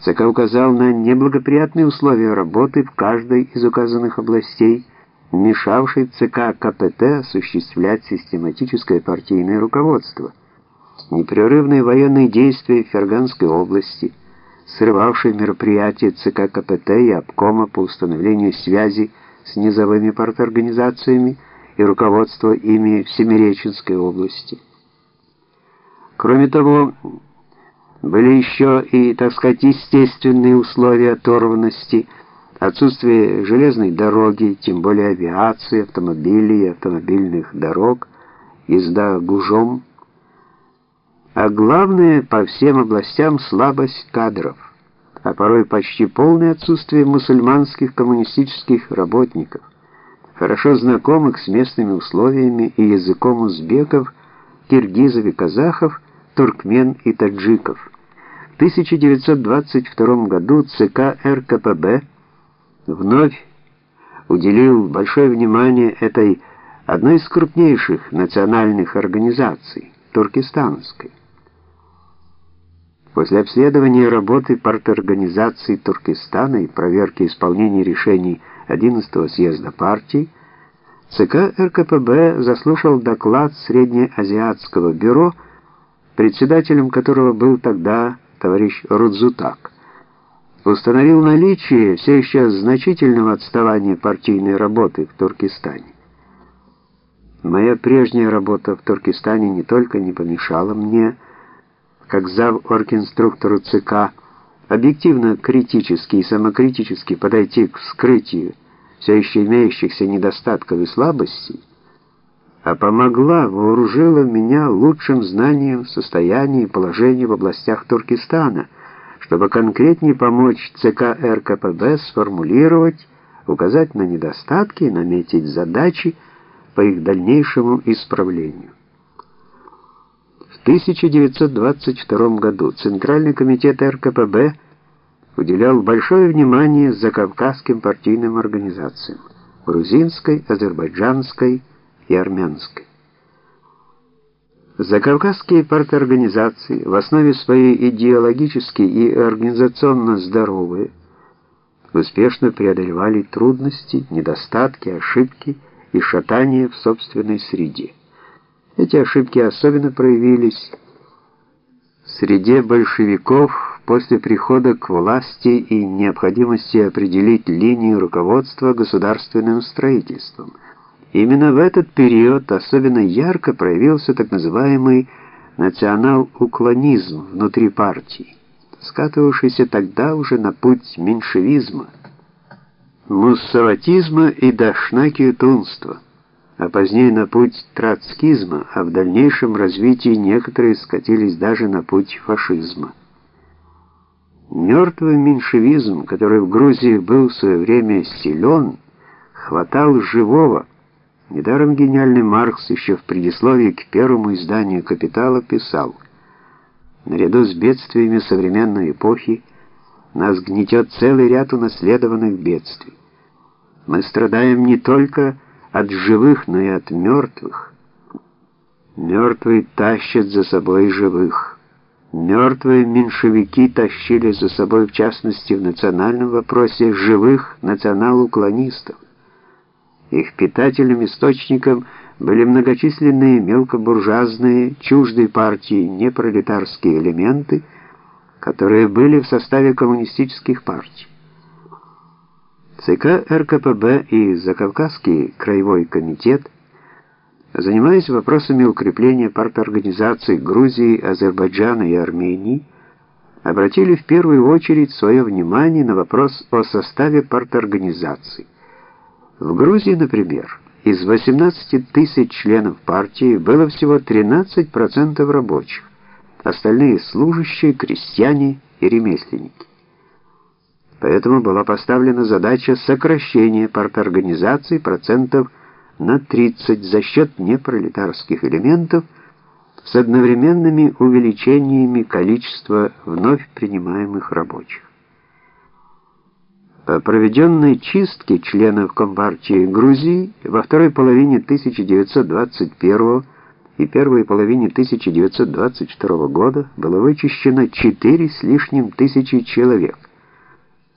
ЦК указал на неблагоприятные условия работы в каждой из указанных областей, мешавшей ЦК КПТ осуществлять систематическое партийное руководство, непрерывные военные действия в Ферганской области, срывавшие мероприятия ЦК КПТ и обкома по установлению связи с низовыми парторганизациями и руководство ими в Семиреченской области. Кроме того, были еще и, так сказать, естественные условия оторванности, отсутствие железной дороги, тем более авиации, автомобилей автомобильных дорог, езда гужом, а главное, по всем областям слабость кадров, а порой почти полное отсутствие мусульманских коммунистических работников, хорошо знакомых с местными условиями и языком узбеков, киргизов и казахов, туркмен и таджиков. В 1922 году ЦК РКПБ вновь уделил большое внимание этой одной из крупнейших национальных организаций, туркестанской. После обследования работы парторганизации Туркестана и проверки исполнения решений 11-го съезда партии, ЦК РКПБ заслушал доклад Среднеазиатского бюро председателем которого был тогда товарищ Рудзутак, установил наличие все еще значительного отставания партийной работы в Туркестане. Моя прежняя работа в Туркестане не только не помешала мне, как зав оргинструктору ЦК, объективно критически и самокритически подойти к вскрытию все еще имеющихся недостатков и слабостей, а помогла, вооружила меня лучшим знанием состояния и положения в областях Туркестана, чтобы конкретнее помочь ЦК РКПБ сформулировать, указать на недостатки и наметить задачи по их дальнейшему исправлению. В 1922 году Центральный комитет РКПБ уделял большое внимание закавказским партийным организациям грузинской, азербайджанской, и армянской. Закавказские парторганизации, в основе своей идеологически и организационно здоровые, успешно преодолевали трудности, недостатки, ошибки и шатания в собственной среде. Эти ошибки особенно проявились в среде большевиков после прихода к власти и необходимости определить линию руководства государственным строительством – Именно в этот период особенно ярко проявился так называемый национал-уклонизм внутри партии, скатывавшийся тогда уже на путь меньшевизма, муссаватизма и дашнакиютунства, а позднее на путь троцкизма, а в дальнейшем развитии некоторые скатились даже на путь фашизма. Мертвый меньшевизм, который в Грузии был в свое время силен, хватал живого, Недаром гениальный Маркс еще в предисловии к первому изданию «Капитала» писал «Наряду с бедствиями современной эпохи нас гнетет целый ряд унаследованных бедствий. Мы страдаем не только от живых, но и от мертвых. Мертвые тащат за собой живых. Мертвые меньшевики тащили за собой, в частности, в национальном вопросе, живых национал-уклонистов. Их питательным источником были многочисленные мелкобуржуазные, чуждые партии, непролетарские элементы, которые были в составе коммунистических партий. ЦК РКПБ и Закавказский краевой комитет, занимаясь вопросами укрепления парторганизаций Грузии, Азербайджана и Армении, обратили в первую очередь свое внимание на вопрос о составе парторганизаций. В Грузии, например, из 18 тысяч членов партии было всего 13% рабочих, остальные служащие, крестьяне и ремесленники. Поэтому была поставлена задача сокращения парторганизаций процентов на 30 за счет непролетарских элементов с одновременными увеличениями количества вновь принимаемых рабочих. По проведенной чистке членов Компартии Грузии во второй половине 1921 и первой половине 1922 года было вычищено 4 с лишним тысячи человек.